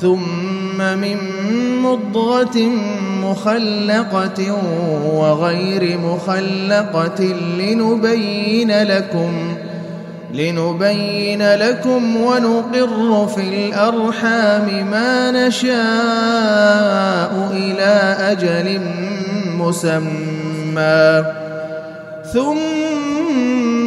ثم من مضغة مخلقة وغير مخلقة لنبين لكم لنبين لكم ونقر في الأرحام ما نشاء إلى أجل مسمى. ثم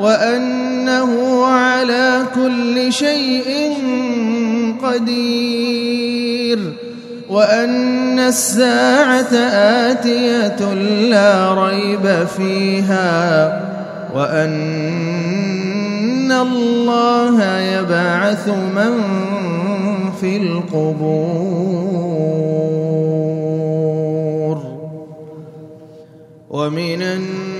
وأنه على كل شيء قدير وأن الساعة آتية لا ريب فيها وأن الله يبعث من في القبور ومن الناس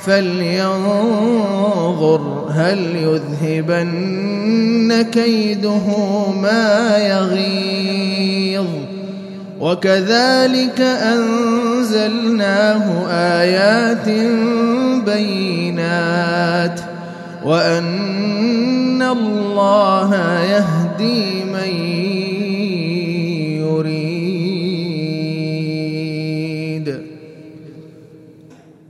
فلينظر هل يذهبن كيده ما يغيظ. وكذلك أنزلناه آيات بينات. وأن الله يهدي من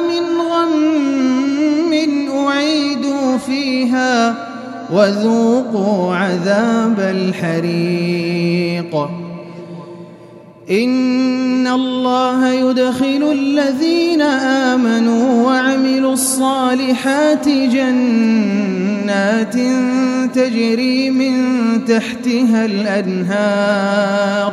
من غم أعيدوا فيها وذوقوا عذاب الحريق. إن الله يدخل الذين آمنوا وعملوا الصالحات جنات تجري من تحتها الأنهار.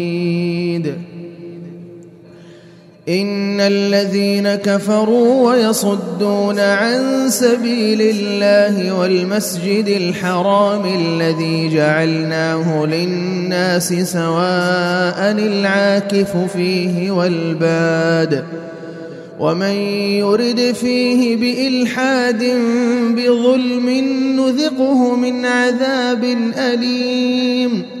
إن الذين كفروا ويصدون عن سبيل الله والمسجد الحرام الذي جعلناه للناس سواء العاكف فيه والباد ومن يرد فيه بإلحاد بظلم نذقه من عذاب أليم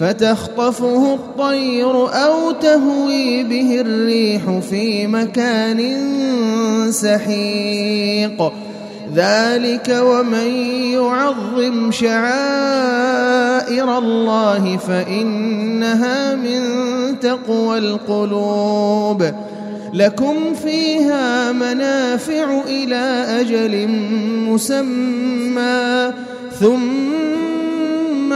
فتخطفه الطير أو تهوي به الريح في مكان سحيق. ذلك ومن يعظم شعائر الله فإنها من تقوى القلوب. لكم فيها منافع إلى أجل مسمى. ثم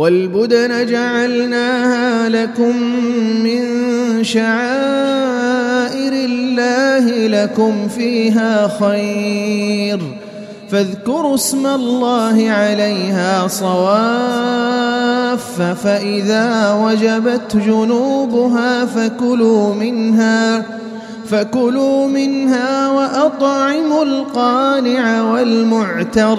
والبدن جعلناها لكم من شعائر الله لكم فيها خير. فاذكروا اسم الله عليها صواف فإذا وجبت جنوبها فكلوا منها فكلوا منها وأطعموا القانع والمعتر.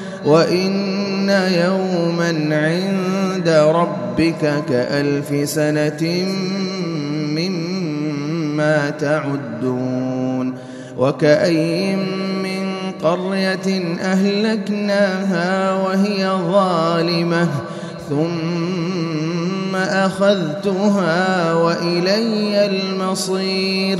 وإن يوما عند ربك كألف سنة مما تعدون وكأي من قرية أهلكناها وهي ظالمة ثم أخذتها وإلي المصير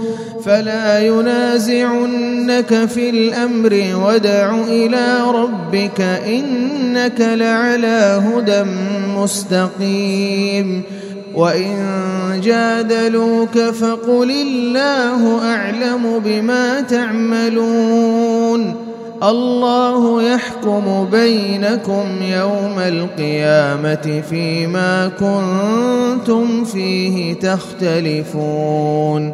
فلا ينازعنك في الأمر ودع إلى ربك إنك لعلى هدى مستقيم. وإن جادلوك فقل الله أعلم بما تعملون. الله يحكم بينكم يوم القيامة فيما كنتم فيه تختلفون.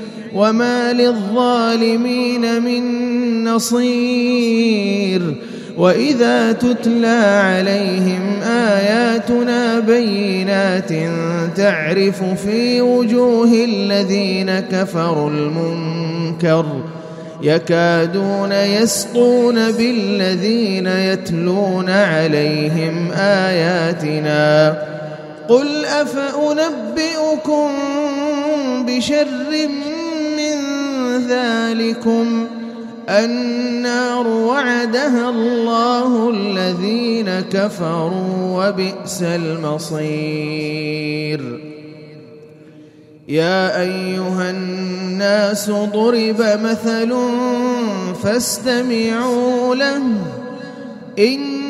وما للظالمين من نصير وإذا تتلى عليهم آياتنا بينات تعرف في وجوه الذين كفروا المنكر يكادون يسقون بالذين يتلون عليهم آياتنا قل أفأنبئكم بشر من ذلكم النار وعدها الله الذين كفروا وبئس المصير. يا أيها الناس ضرب مثل فاستمعوا له إن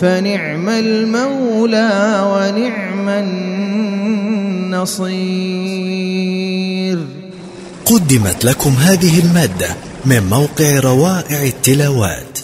فنعم المولى ونعم النصير. قدمت لكم هذه المادة من موقع روائع التلاوات.